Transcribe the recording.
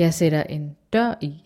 Jeg sætter en dør i.